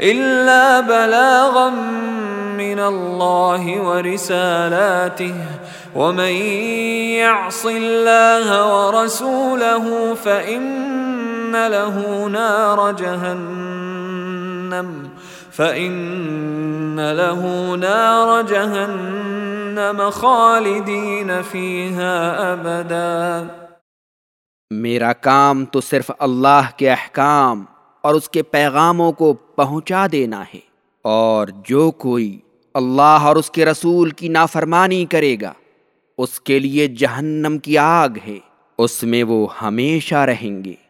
إلا بلاغا من الله ورسالاته. ومن يعص الله ورسوله فإن له نار جهنم. فإن له نار جهنم خالدين فيها أبدا. میرا کام تو صرف اللہ کے احکام اور اس کے پیغاموں کو پہنچا دینا ہے۔ اور جو کوئی اللہ اور اس کے رسول کی نافرمانی کرے گا، اس کے لیے جہنم کی آگ ہے، اس میں وہ ہمیشہ رہیں گے۔